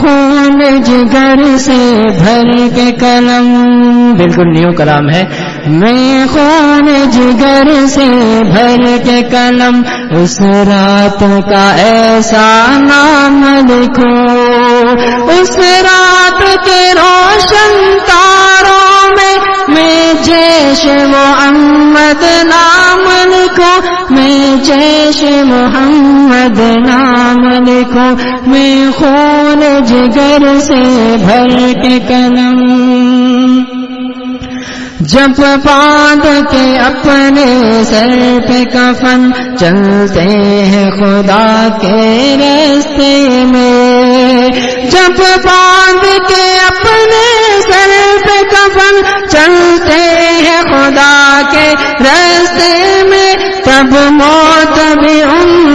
خون جگر سے بھر کے کلم بالکل نیو کلام ہے۔ میں خون جگر سے بھر کے کلم اس رات کا ایسا نام لکھو۔ اس رات کے روشن تاروں میں میں جیش محمد نام لکھو۔ میں جیش محمد نام لکھو میں خون جگر سے بھر کے قلم۔ جب باندھ کے اپنے سر پہ کفن چلتے ہیں خدا کے رستے میں۔ جب باندھ کے اپنے سر پہ کفن چلتے ہیں خدا کے رستے میں، تب موت بھی ان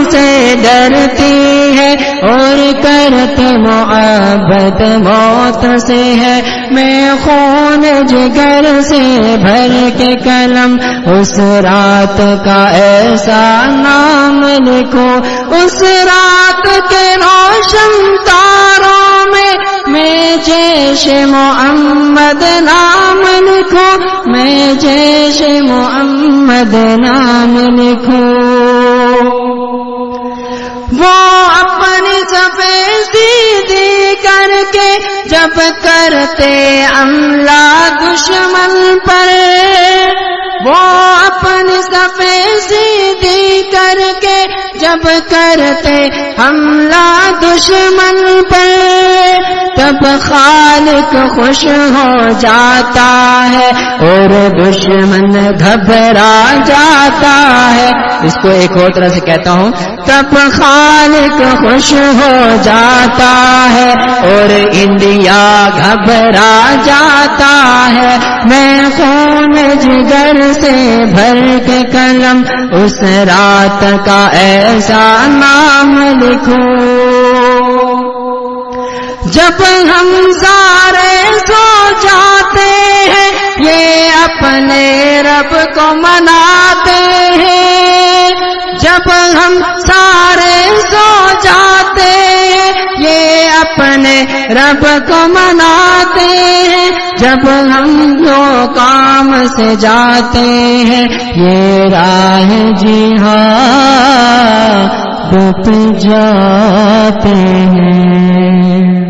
کرتے محبت موت سے ہے۔ میں خون جگر سے بھر کے قلم اس رات کا ایسا نام لکھو اس رات کے روشن تاروں میں میں جیش محمد نام لکھو میں جیش محمد نام لکھو جب کرتے عملہ دشمن پر، وہ اپنی سفیدی کر کے جب کرتے حملہ دشمن پر، تب خالق خوش ہو جاتا ہے اور دشمن گھبرا جاتا ہے۔ اس کو ایک اور طرح سے کہتا ہوں، تب خالق خوش ہو جاتا ہے۔ اور انڈیا گھبرا جاتا ہے۔ میں خون جگر سے بھر کے قلم اس رات کا ایسا نام لکھوں۔ جب ہم سارے سو جاتے ہیں، یہ اپنے رب کو مناتے رب کو مناتے ہیں، جب ہم دو کام سے جاتے ہیں۔ یہ راہ جی ہاں جاتے ہیں۔